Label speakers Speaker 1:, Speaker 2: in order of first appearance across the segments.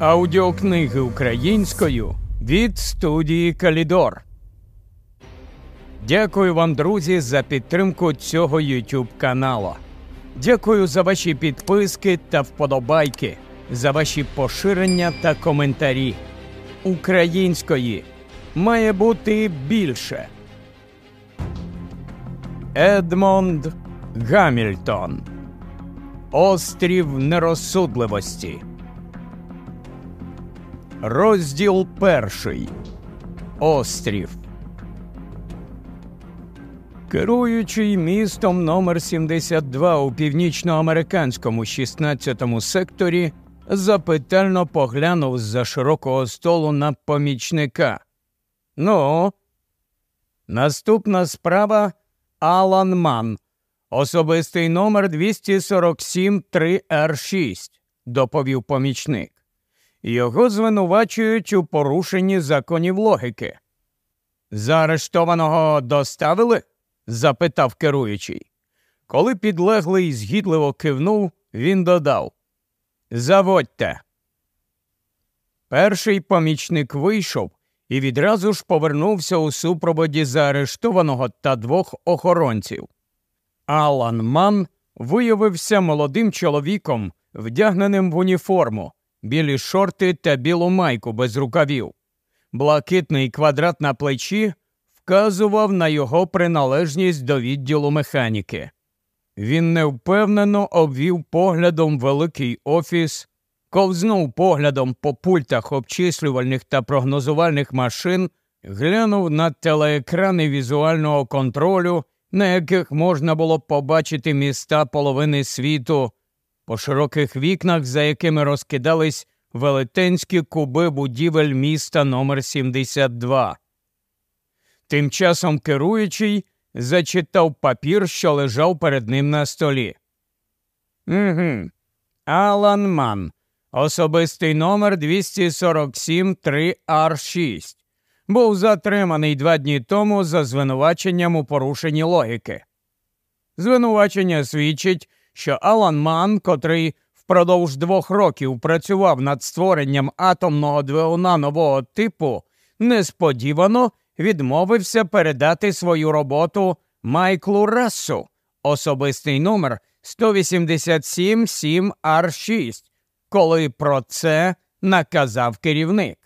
Speaker 1: Аудіокниги українською від студії Калідор. Дякую вам, друзі, за підтримку цього YouTube каналу. Дякую за ваші підписки та вподобайки, за ваші поширення та коментарі. Української має бути більше. Едмонд Гамільтон Острів нерозсудливості. Розділ перший. Острів. Керуючий містом номер 72 у північноамериканському 16-му секторі, запитально поглянув з-за широкого столу на помічника. Ну, наступна справа Алан Ман. Особистий номер 247 3 r 6 доповів помічник. Його звинувачують у порушенні законів логіки. Заарештованого доставили? запитав керуючий. Коли підлеглий згідливо кивнув, він додав Заводьте. Перший помічник вийшов і відразу ж повернувся у супроводі заарештованого та двох охоронців. Алан Ман виявився молодим чоловіком, вдягненим в уніформу, білі шорти та білу майку без рукавів. Блакитний квадрат на плечі вказував на його приналежність до відділу механіки. Він невпевнено обвів поглядом великий офіс, ковзнув поглядом по пультах обчислювальних та прогнозувальних машин, глянув на телеекрани візуального контролю, на яких можна було побачити міста половини світу, по широких вікнах, за якими розкидались велетенські куби будівель міста номер 72 Тим часом керуючий зачитав папір, що лежав перед ним на столі. «Угу. Алан Ман. Особистий номер 247 3 r 6 Був затриманий два дні тому за звинуваченням у порушенні логіки. Звинувачення свідчить, що Алан Ман, котрий впродовж двох років працював над створенням атомного двигуна нового типу, несподівано відмовився передати свою роботу Майклу Рассу, особистий номер 187 7 r 6 коли про це наказав керівник.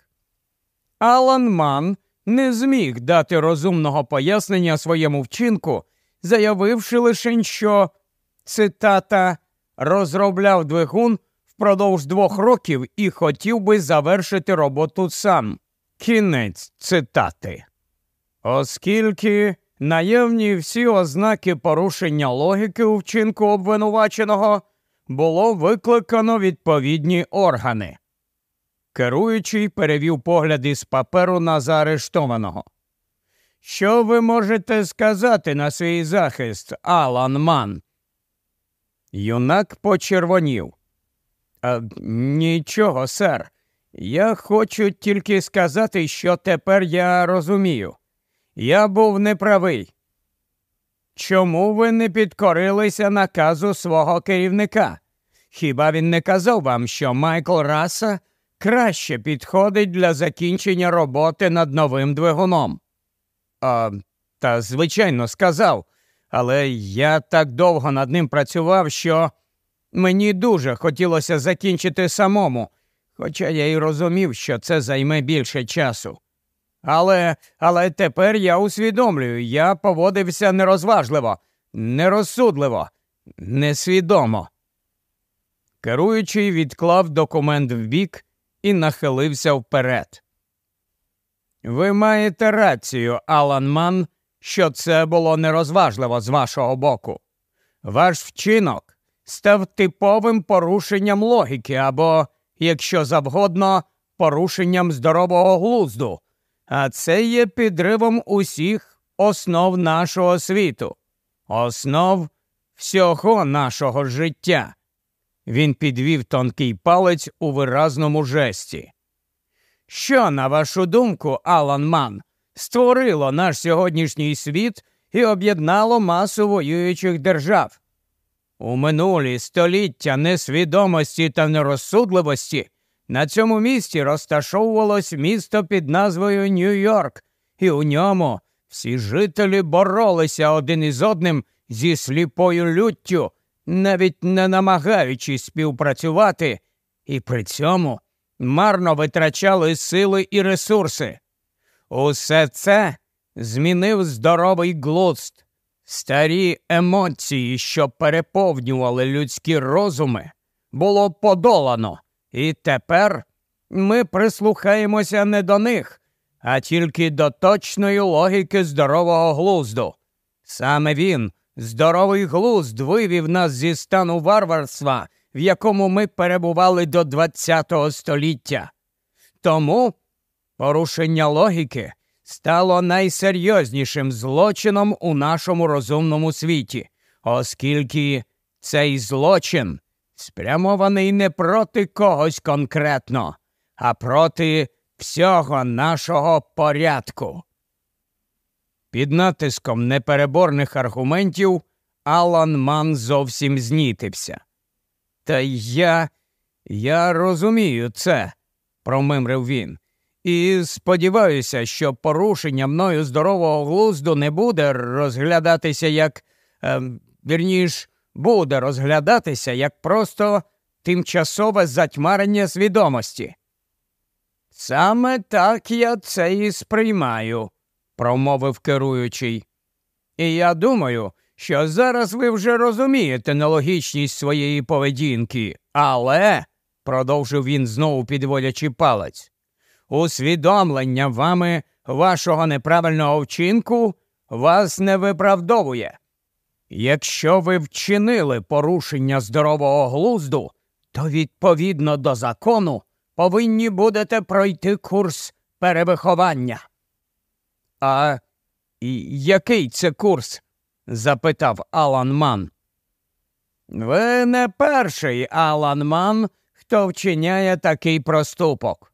Speaker 1: Алан Ман не зміг дати розумного пояснення своєму вчинку, заявивши лише, що цитата розробляв двигун впродовж двох років і хотів би завершити роботу сам. Кінець цитати. Оскільки наявні всі ознаки порушення логіки у вчинку обвинуваченого було викликано відповідні органи. Керуючий перевів погляди з паперу на заарештованого. Що ви можете сказати на свій захист, Алан Ман? Юнак почервонів. «А, Нічого, сер. Я хочу тільки сказати, що тепер я розумію. Я був неправий. Чому ви не підкорилися наказу свого керівника? Хіба він не казав вам, що Майкл Раса краще підходить для закінчення роботи над новим двигуном? А, Та, звичайно, сказав, але я так довго над ним працював, що мені дуже хотілося закінчити самому, хоча я й розумів, що це займе більше часу. Але але тепер я усвідомлюю, я поводився нерозважливо, нерозсудливо, несвідомо. Керуючий відклав документ вбік і нахилився вперед. Ви маєте рацію, Алан Ман, що це було нерозважливо з вашого боку. Ваш вчинок став типовим порушенням логіки або, якщо завгодно, порушенням здорового глузду а це є підривом усіх основ нашого світу, основ всього нашого життя. Він підвів тонкий палець у виразному жесті. Що, на вашу думку, Алан Ман, створило наш сьогоднішній світ і об'єднало масу воюючих держав? У минулі століття несвідомості та нерозсудливості на цьому місці розташовувалось місто під назвою Нью-Йорк, і у ньому всі жителі боролися один із одним зі сліпою люттю, навіть не намагаючись співпрацювати, і при цьому марно витрачали сили і ресурси. Усе це змінив здоровий глузд. Старі емоції, що переповнювали людські розуми, було подолано, і тепер ми прислухаємося не до них, а тільки до точної логіки здорового глузду. Саме він, здоровий глузд, вивів нас зі стану варварства, в якому ми перебували до ХХ століття. Тому порушення логіки стало найсерйознішим злочином у нашому розумному світі, оскільки цей злочин спрямований не проти когось конкретно, а проти всього нашого порядку. Під натиском непереборних аргументів Алан Ман зовсім знітився. Та я, я розумію це, промимрив він. І сподіваюся, що порушення мною здорового глузду не буде розглядатися як е, вірніш, буде розглядатися як просто тимчасове затьмарення свідомості. Саме так я це і сприймаю, промовив керуючий. І я думаю, що зараз ви вже розумієте нелогічність своєї поведінки, але, продовжив він знову підводячи палець, усвідомлення вами вашого неправильного вчинку вас не виправдовує. Якщо ви вчинили порушення здорового глузду, то відповідно до закону повинні будете пройти курс перевиховання. А який це курс? запитав Алан Ман. Ви не перший Алан Ман, хто вчиняє такий проступок.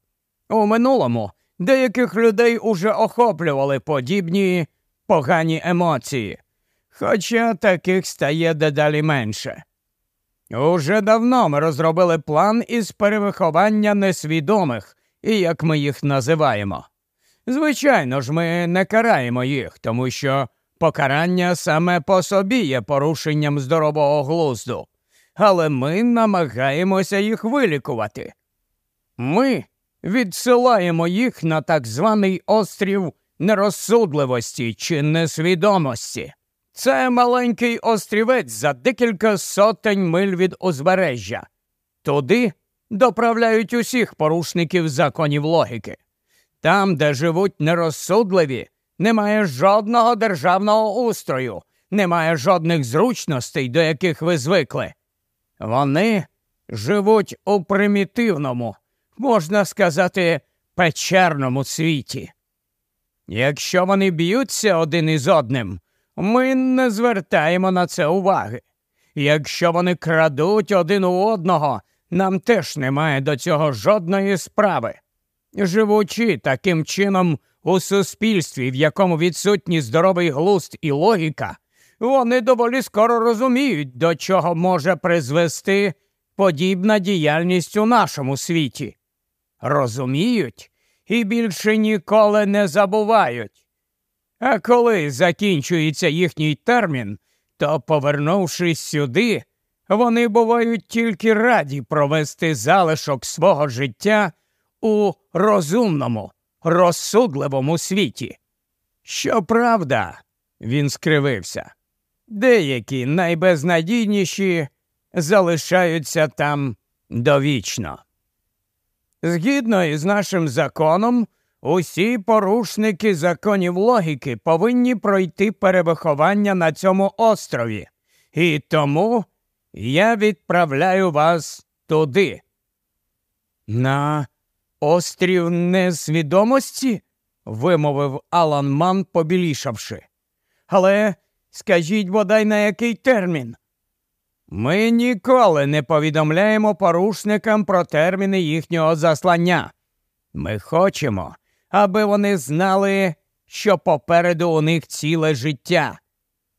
Speaker 1: У минулому деяких людей уже охоплювали подібні погані емоції, хоча таких стає дедалі менше. Уже давно ми розробили план із перевиховання несвідомих, і як ми їх називаємо. Звичайно ж, ми не караємо їх, тому що покарання саме по собі є порушенням здорового глузду, але ми намагаємося їх вилікувати. Ми відсилаємо їх на так званий острів нерозсудливості чи несвідомості. Це маленький острівець за декілька сотень миль від узбережжя. Туди доправляють усіх порушників законів логіки. Там, де живуть нерозсудливі, немає жодного державного устрою, немає жодних зручностей, до яких ви звикли. Вони живуть у примітивному, можна сказати, печерному світі. Якщо вони б'ються один із одним, ми не звертаємо на це уваги. Якщо вони крадуть один у одного, нам теж немає до цього жодної справи. Живучи таким чином у суспільстві, в якому відсутні здоровий глузд і логіка, вони доволі скоро розуміють, до чого може призвести подібна діяльність у нашому світі. Розуміють і більше ніколи не забувають. А коли закінчується їхній термін, то, повернувшись сюди, вони бувають тільки раді провести залишок свого життя у розумному, розсудливому світі. Щоправда, він скривився, деякі найбезнадійніші залишаються там довічно. Згідно із нашим законом, усі порушники законів логіки повинні пройти перевиховання на цьому острові, і тому я відправляю вас туди. На острів несвідомості? вимовив Алан Ман, побілішавши. Але скажіть бодай на який термін? Ми ніколи не повідомляємо порушникам про терміни їхнього заслання. Ми хочемо, аби вони знали, що попереду у них ціле життя.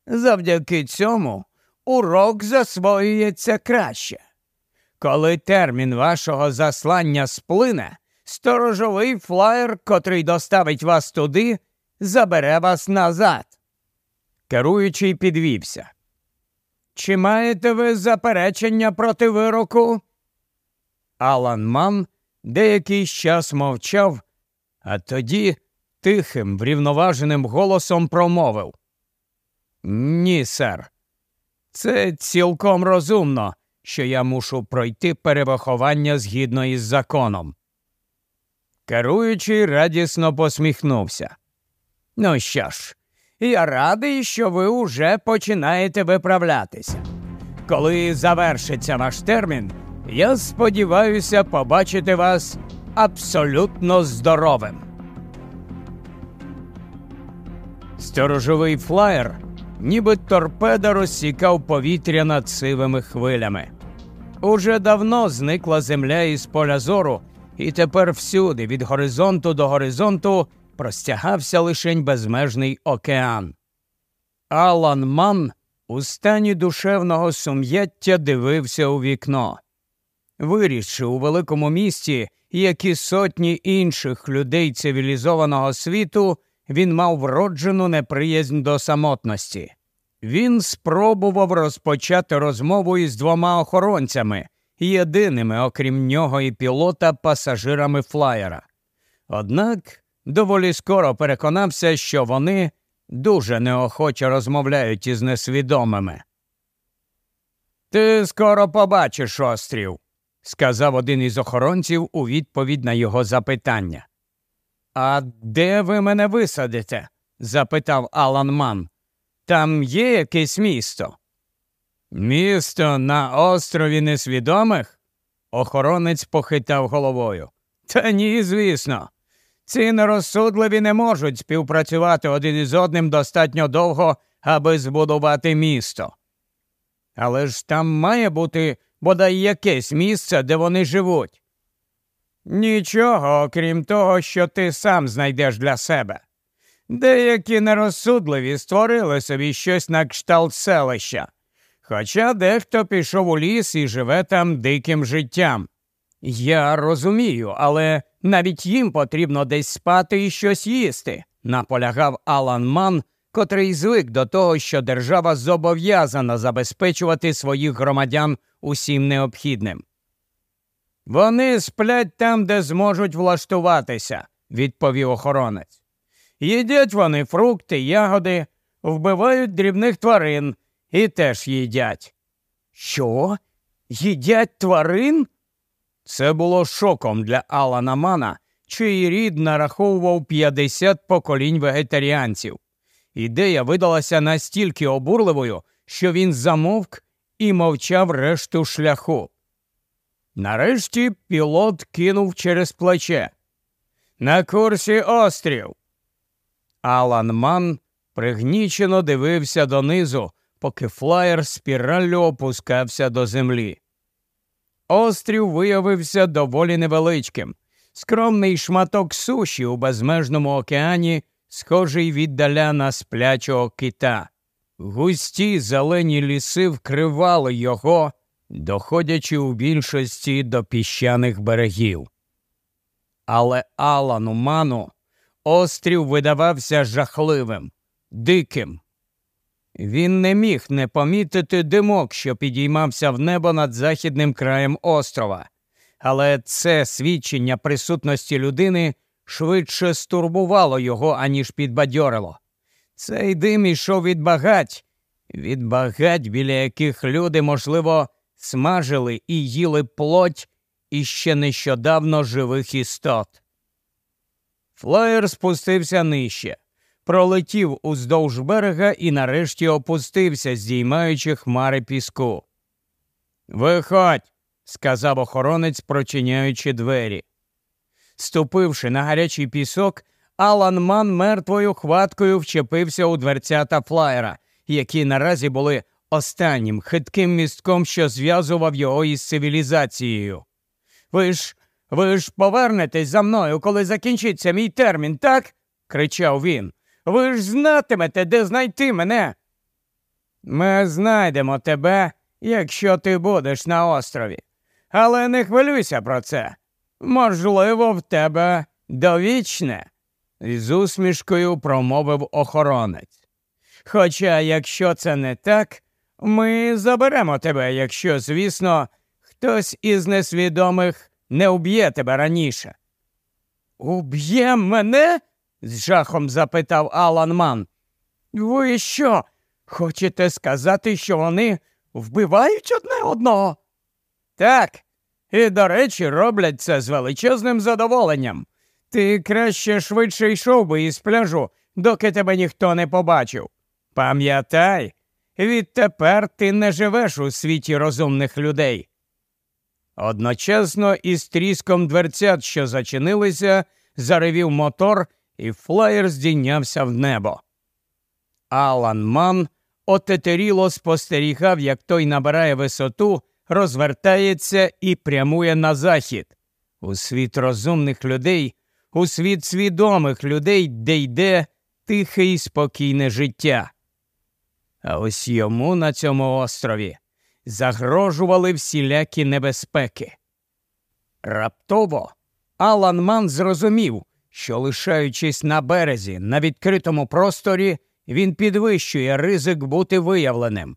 Speaker 1: Завдяки цьому урок засвоюється краще. Коли термін вашого заслання сплине, сторожовий флаєр, котрий доставить вас туди, забере вас назад. Керуючий підвівся. Чи маєте ви заперечення проти вироку? Алан Ман деякий час мовчав, а тоді тихим, врівноваженим голосом промовив. Ні, сер. Це цілком розумно, що я мушу пройти перевиховання згідно із законом. Керуючий радісно посміхнувся. Ну що ж, я радий, що ви уже починаєте виправлятися. Коли завершиться ваш термін, я сподіваюся побачити вас абсолютно здоровим. Сторожовий флаєр, ніби торпеда розсікав повітря над сивими хвилями. Уже давно зникла земля із поля зору, і тепер всюди, від горизонту до горизонту, простягався лишень безмежний океан. Алан Ман у стані душевного сум'яття дивився у вікно. Вирісши у великому місті, як і сотні інших людей цивілізованого світу, він мав вроджену неприязнь до самотності. Він спробував розпочати розмову із двома охоронцями, єдиними, окрім нього і пілота, пасажирами флаєра. Однак доволі скоро переконався, що вони дуже неохоче розмовляють із несвідомими. Ти скоро побачиш острів, сказав один із охоронців у відповідь на його запитання. А де ви мене висадите? запитав Алан Ман. Там є якесь місто? Місто на острові Несвідомих? Охоронець похитав головою. Та ні, звісно. Ці нерозсудливі не можуть співпрацювати один із одним достатньо довго, аби збудувати місто. Але ж там має бути бодай якесь місце, де вони живуть. Нічого, окрім того, що ти сам знайдеш для себе. Деякі нерозсудливі створили собі щось на кшталт селища, хоча дехто пішов у ліс і живе там диким життям. Я розумію, але навіть їм потрібно десь спати і щось їсти, наполягав Алан Ман, котрий звик до того, що держава зобов'язана забезпечувати своїх громадян усім необхідним. Вони сплять там, де зможуть влаштуватися, відповів охоронець. Їдять вони фрукти, ягоди, вбивають дрібних тварин і теж їдять. Що? Їдять тварин? Це було шоком для Алана Мана, чий рід нараховував 50 поколінь вегетаріанців. Ідея видалася настільки обурливою, що він замовк і мовчав решту шляху. Нарешті пілот кинув через плече. На курсі острів. Алан Ман пригнічено дивився донизу, поки флаєр спіраллю опускався до землі. Острів виявився доволі невеличким, скромний шматок суші у безмежному океані, схожий віддаля на сплячого кита. Густі зелені ліси вкривали його, доходячи у більшості до піщаних берегів. Але Алану Ману острів видавався жахливим, диким. Він не міг не помітити димок, що підіймався в небо над західним краєм острова, але це свідчення присутності людини швидше стурбувало його, аніж підбадьорило. Цей дим ішов від багать, від багать, біля яких люди, можливо, смажили і їли плоть іще нещодавно живих істот. Флаєр спустився нижче, пролетів уздовж берега і нарешті опустився, здіймаючи хмари піску. Виходь, сказав охоронець, прочиняючи двері. Ступивши на гарячий пісок, Алан Ман мертвою хваткою вчепився у дверцята флаєра, які наразі були останнім хитким містком, що зв'язував його із цивілізацією. Ви ж ви ж повернетесь за мною, коли закінчиться мій термін, так? кричав він. Ви ж знатимете, де знайти мене. Ми знайдемо тебе, якщо ти будеш на острові. Але не хвилюйся про це. Можливо, в тебе довічне, з усмішкою промовив охоронець. Хоча, якщо це не так, ми заберемо тебе, якщо, звісно, хтось із несвідомих не уб'є тебе раніше. Уб'є мене? З жахом запитав Алан Ман. Ви що? Хочете сказати, що вони вбивають одне одного? Так, і, до речі, роблять це з величезним задоволенням. Ти краще швидше йшов би із пляжу, доки тебе ніхто не побачив. Пам'ятай, відтепер ти не живеш у світі розумних людей. Одночасно із тріском дверцят, що зачинилися, заревів мотор, і флаєр здійнявся в небо. Алан Ман отетеріло спостерігав, як той набирає висоту, розвертається і прямує на захід, у світ розумних людей, у світ свідомих людей, де йде тихе і спокійне життя. А ось йому на цьому острові загрожували всілякі небезпеки. Раптово Алан Ман зрозумів, що, лишаючись на березі на відкритому просторі, він підвищує ризик бути виявленим.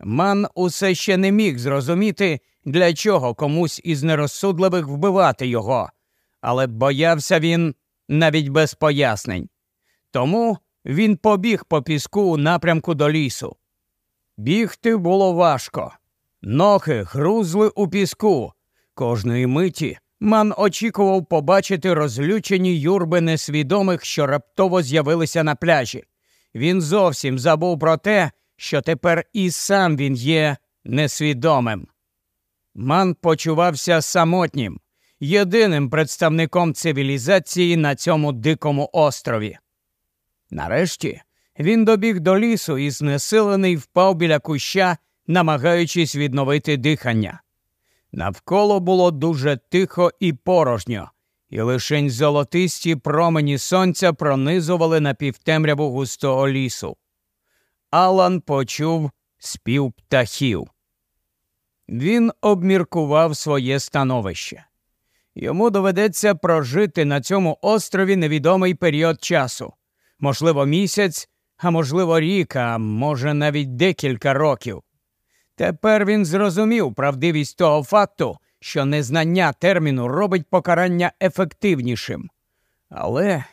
Speaker 1: Ман усе ще не міг зрозуміти, для чого комусь із нерозсудливих вбивати його, але боявся він навіть без пояснень. Тому він побіг по піску у напрямку до лісу. Бігти було важко. Ноги грузли у піску. Кожної миті ман очікував побачити розлючені юрби несвідомих, що раптово з'явилися на пляжі. Він зовсім забув про те, що тепер і сам він є несвідомим. Ман почувався самотнім, єдиним представником цивілізації на цьому дикому острові. Нарешті він добіг до лісу і знесилений впав біля куща, намагаючись відновити дихання. Навколо було дуже тихо і порожньо, і лишень золотисті промені сонця пронизували на півтемряву густого лісу. Алан почув спів птахів. Він обміркував своє становище. Йому доведеться прожити на цьому острові невідомий період часу, можливо, місяць, а можливо, рік, а може, навіть декілька років. Тепер він зрозумів правдивість того факту, що незнання терміну робить покарання ефективнішим. Але,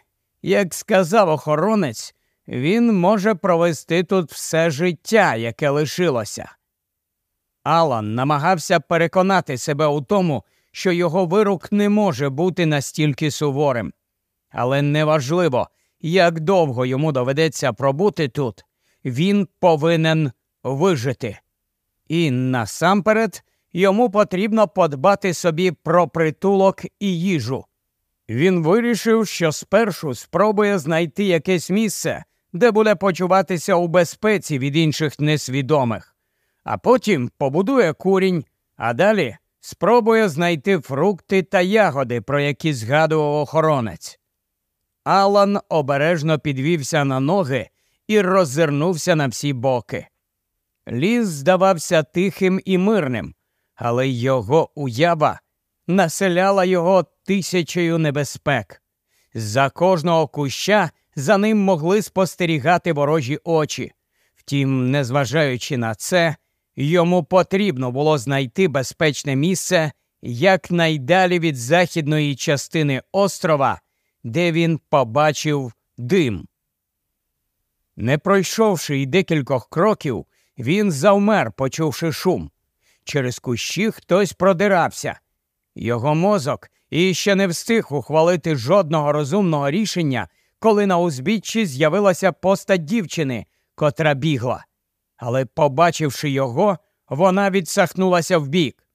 Speaker 1: як сказав охоронець, він може провести тут все життя, яке лишилося. Алан намагався переконати себе у тому, що його вирок не може бути настільки суворим. Але неважливо, як довго йому доведеться пробути тут, він повинен вижити. І насамперед йому потрібно подбати собі про притулок і їжу. Він вирішив, що спершу спробує знайти якесь місце, де буде почуватися у безпеці від інших несвідомих, а потім побудує курінь, а далі спробує знайти фрукти та ягоди, про які згадував охоронець. Алан обережно підвівся на ноги і роззирнувся на всі боки. Ліс здавався тихим і мирним, але його уява населяла його тисячею небезпек. За кожного куща за ним могли спостерігати ворожі очі. Втім, незважаючи на це, йому потрібно було знайти безпечне місце якнайдалі від західної частини острова, де він побачив дим. Не пройшовши й декількох кроків, він завмер, почувши шум. Через кущі хтось продирався. Його мозок іще не встиг ухвалити жодного розумного рішення, коли на узбіччі з'явилася постать дівчини, котра бігла. Але, побачивши його, вона відсахнулася вбік.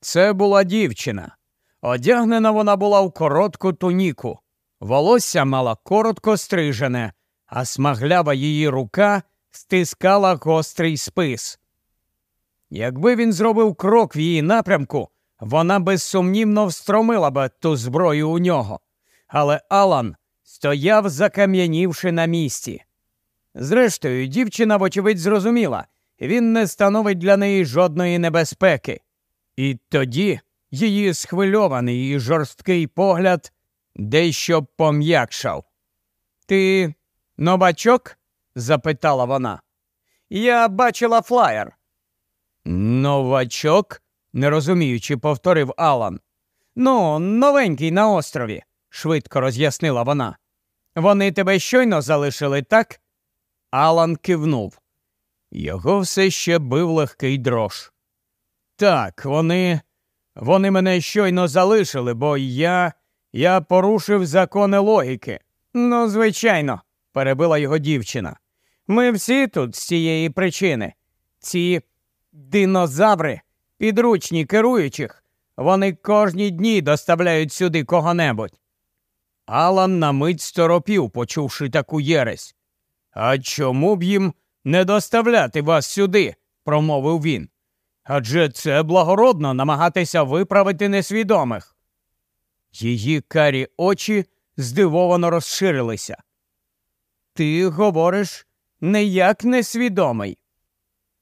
Speaker 1: Це була дівчина. Одягнена вона була в коротку туніку. Волосся мала коротко стрижене, а смаглява її рука стискала гострий спис. Якби він зробив крок в її напрямку, вона безсумнівно встромила би ту зброю у нього. Але Алан стояв, закам'янівши на місці. Зрештою, дівчина, вочевидь, зрозуміла він не становить для неї жодної небезпеки. І тоді її схвильований і жорсткий погляд дещо пом'якшав. Ти новачок? Запитала вона. Я бачила флаєр. Новачок? не розуміючи, повторив Алан. Ну, новенький на острові, швидко роз'яснила вона. Вони тебе щойно залишили, так? Алан кивнув. Його все ще бив легкий дрож. Так, вони. Вони мене щойно залишили, бо я. я порушив закони логіки. Ну, звичайно, перебила його дівчина. Ми всі тут з цієї причини. Ці динозаври, підручні керуючих, вони кожні дні доставляють сюди кого-небудь. Алан на мить сторопів, почувши таку єресь. А чому б їм не доставляти вас сюди? промовив він. Адже це благородно намагатися виправити несвідомих. Її карі очі здивовано розширилися. Ти говориш не як несвідомий.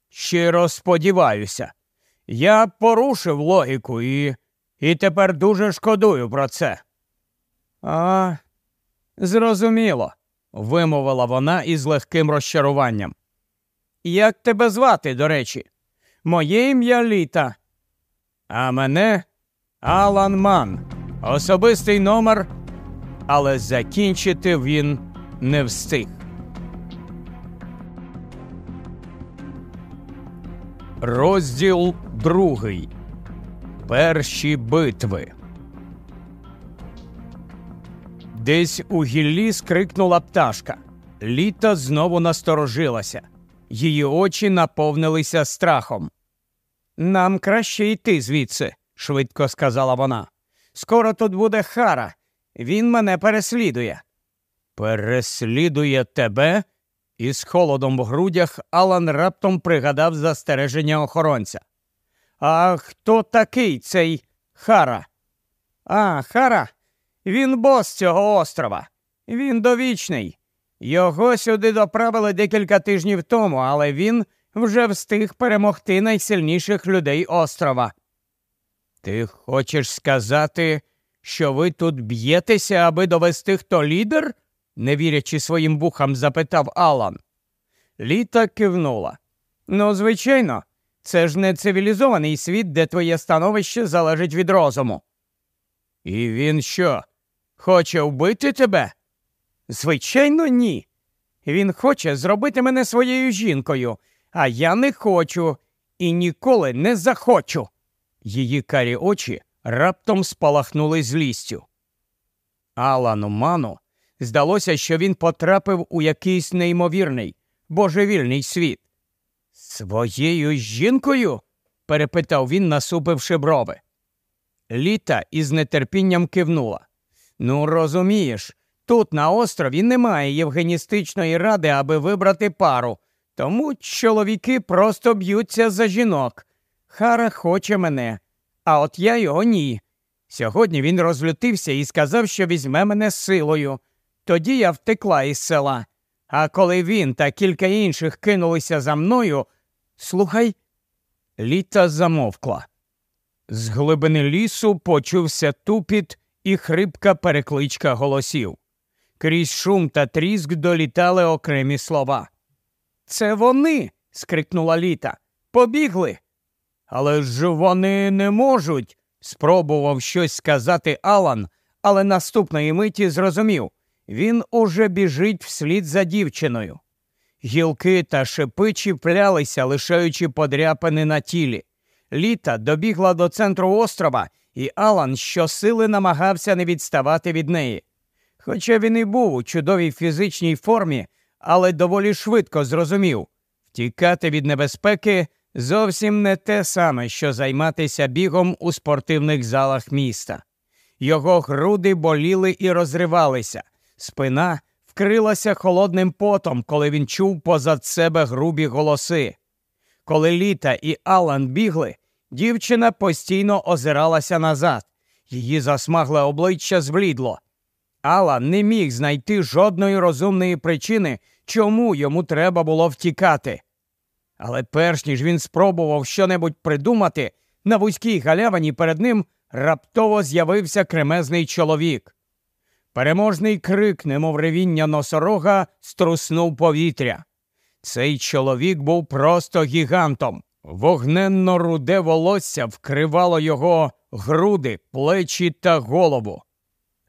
Speaker 1: Щиро сподіваюся, я порушив логіку і і тепер дуже шкодую про це. А, зрозуміло, вимовила вона із легким розчаруванням. Як тебе звати, до речі? Моє ім'я Літа. А мене Алан Ман. Особистий номер, але закінчити він не встиг. Розділ другий. Перші битви. Десь у гіллі скрикнула пташка. Літа знову насторожилася. Її очі наповнилися страхом. Нам краще йти звідси, швидко сказала вона. Скоро тут буде Хара. Він мене переслідує. Переслідує тебе? Із холодом в грудях Алан раптом пригадав застереження охоронця. А хто такий цей Хара? А, Хара? Він бос цього острова. Він довічний. Його сюди доправили декілька тижнів тому, але він вже встиг перемогти найсильніших людей острова. Ти хочеш сказати, що ви тут б'єтеся, аби довести хто лідер? Не вірячи своїм вухам, запитав Алан. Літа кивнула. Ну, звичайно, це ж не цивілізований світ, де твоє становище залежить від розуму. І він що? Хоче вбити тебе? Звичайно, ні. Він хоче зробити мене своєю жінкою, а я не хочу і ніколи не захочу. Її карі очі раптом спалахнули злістю. Алану Ману здалося, що він потрапив у якийсь неймовірний, божевільний світ. Своєю жінкою? перепитав він, насупивши брови. Літа із нетерпінням кивнула. Ну, розумієш, тут на острові немає євгеністичної ради, аби вибрати пару, тому чоловіки просто б'ються за жінок. Хара хоче мене, а от я його ні. Сьогодні він розлютився і сказав, що візьме мене силою. Тоді я втекла із села. А коли він та кілька інших кинулися за мною, слухай, літа замовкла. З глибини лісу почувся тупіт і хрипка перекличка голосів. Крізь шум та тріск долітали окремі слова. Це вони. скрикнула літа. Побігли. Але ж вони не можуть, спробував щось сказати Алан, але наступної миті зрозумів він уже біжить вслід за дівчиною. Гілки та шипи чіплялися, лишаючи подряпини на тілі. Літа добігла до центру острова, і Алан щосили намагався не відставати від неї. Хоча він і був у чудовій фізичній формі, але доволі швидко зрозумів втікати від небезпеки зовсім не те саме, що займатися бігом у спортивних залах міста. Його груди боліли і розривалися, спина вкрилася холодним потом, коли він чув позад себе грубі голоси. Коли Літа і Алан бігли, дівчина постійно озиралася назад, її засмагле обличчя зблідло. Алан не міг знайти жодної розумної причини, чому йому треба було втікати. Але перш ніж він спробував щонебудь придумати, на вузькій галявині перед ним раптово з'явився кремезний чоловік. Переможний крик, немов ревіння носорога, струснув повітря. Цей чоловік був просто гігантом. Вогненно руде волосся вкривало його груди, плечі та голову.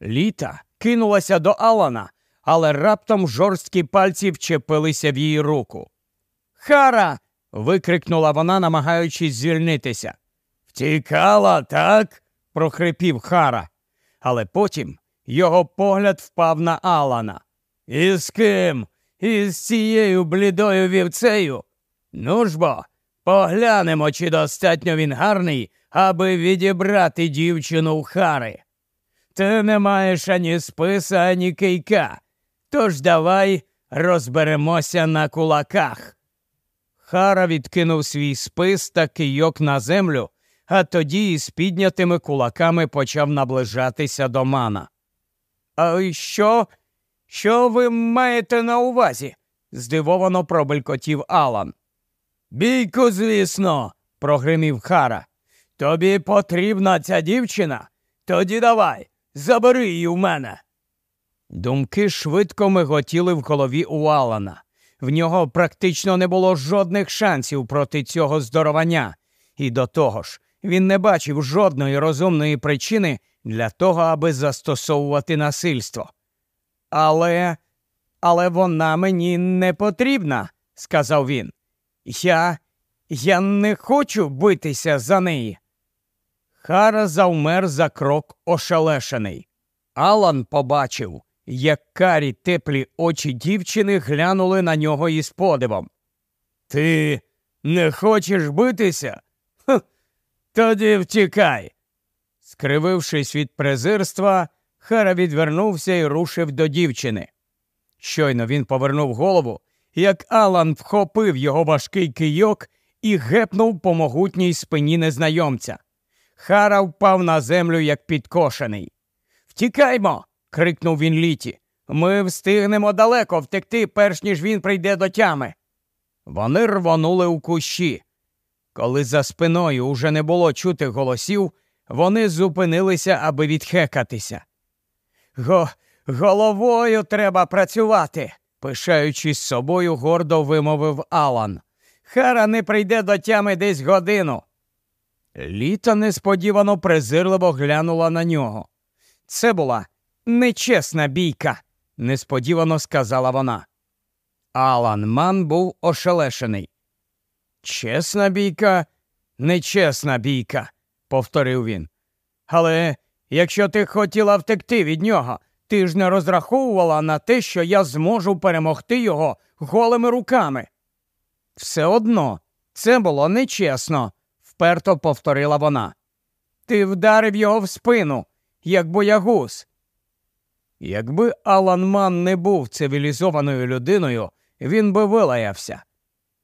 Speaker 1: Літа кинулася до Алана, але раптом жорсткі пальці вчепилися в її руку. Хара. викрикнула вона, намагаючись звільнитися. Втікала, так? прохрипів Хара. Але потім його погляд впав на Алана. І з ким? Із цією блідою вівцею? Ну ж бо, поглянемо, чи достатньо він гарний, аби відібрати дівчину в Хари. Ти не маєш ані списа, ані кийка. Тож давай розберемося на кулаках. Хара відкинув свій спис та кийок на землю, а тоді із піднятими кулаками почав наближатися до мана. А що? Що ви маєте на увазі? здивовано пробелькотів Алан. Бійку, звісно, прогримів Хара. Тобі потрібна ця дівчина? Тоді давай, забери її в мене. Думки швидко миготіли в голові у Алана. В нього практично не було жодних шансів проти цього здоровання, і до того ж, він не бачив жодної розумної причини для того, аби застосовувати насильство. Але, але вона мені не потрібна, сказав він. Я я не хочу битися за неї. Хара завмер за крок ошелешений. Алан побачив, як карі теплі очі дівчини глянули на нього із подивом. Ти не хочеш битися? Ха, тоді втікай. Скривившись від презирства, Хара відвернувся і рушив до дівчини. Щойно він повернув голову, як Алан вхопив його важкий кийок і гепнув по могутній спині незнайомця. Хара впав на землю, як підкошений. Втікаймо. крикнув він літі. Ми встигнемо далеко втекти, перш ніж він прийде до тями. Вони рвонули у кущі. Коли за спиною уже не було чути голосів, вони зупинилися, аби відхекатися. Го, головою треба працювати, пишаючись собою, гордо вимовив Алан. Хара не прийде до тями десь годину. Літа несподівано презирливо глянула на нього. Це була нечесна бійка, несподівано сказала вона. Алан Ман був ошелешений. Чесна бійка, нечесна бійка, повторив він. Але якщо ти хотіла втекти від нього, ти ж не розраховувала на те, що я зможу перемогти його голими руками. Все одно це було нечесно, вперто повторила вона. Ти вдарив його в спину, як боягуз. Якби Алан Ман не був цивілізованою людиною, він би вилаявся.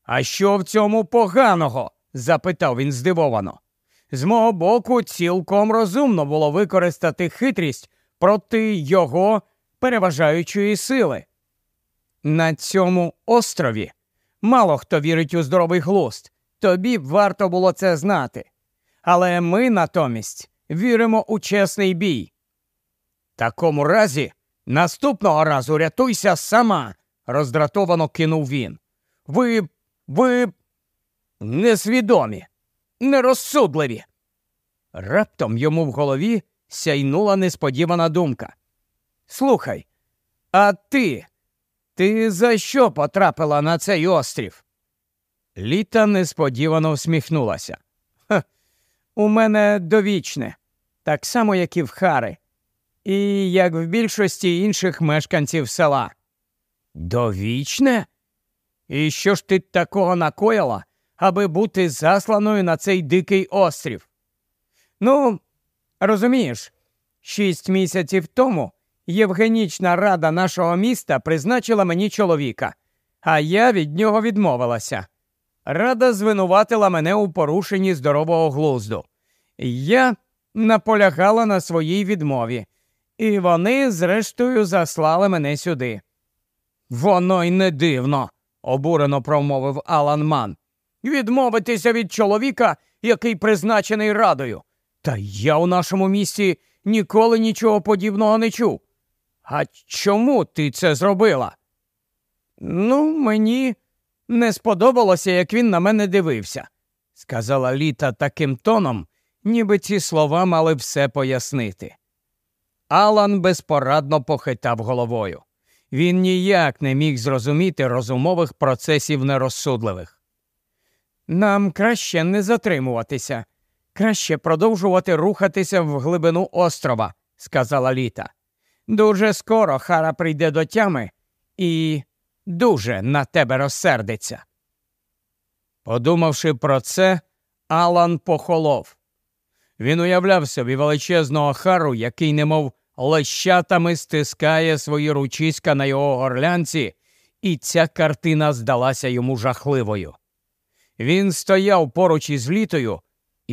Speaker 1: А що в цьому поганого? запитав він здивовано. З мого боку, цілком розумно було використати хитрість проти його переважаючої сили. На цьому острові мало хто вірить у здоровий глузд. Тобі б варто було це знати. Але ми натомість віримо у чесний бій. Такому разі наступного разу рятуйся сама, роздратовано кинув він. Ви, ви несвідомі, нерозсудливі. Раптом йому в голові сяйнула несподівана думка. Слухай, а ти? Ти за що потрапила на цей острів? Літа несподівано всміхнулася. «Ха, У мене довічне, так само, як і в Хари, і як в більшості інших мешканців села. Довічне? І що ж ти такого накоїла, аби бути засланою на цей дикий острів? Ну, розумієш, шість місяців тому Євгенічна рада нашого міста призначила мені чоловіка, а я від нього відмовилася. Рада звинуватила мене у порушенні здорового глузду. Я наполягала на своїй відмові, і вони, зрештою, заслали мене сюди. Воно й не дивно, обурено промовив Алан Ман. Відмовитися від чоловіка, який призначений радою. Та я у нашому місті ніколи нічого подібного не чув. А чому ти це зробила? Ну, мені не сподобалося, як він на мене дивився, сказала Літа таким тоном, ніби ці слова мали все пояснити. Алан безпорадно похитав головою. Він ніяк не міг зрозуміти розумових процесів нерозсудливих. Нам краще не затримуватися, краще продовжувати рухатися в глибину острова, сказала Літа. Дуже скоро Хара прийде до тями і дуже на тебе розсердиться. Подумавши про це, Алан похолов. Він уявляв собі величезного хару, який, немов лещатами стискає свої ручиська на його горлянці, і ця картина здалася йому жахливою. Він стояв поруч із літою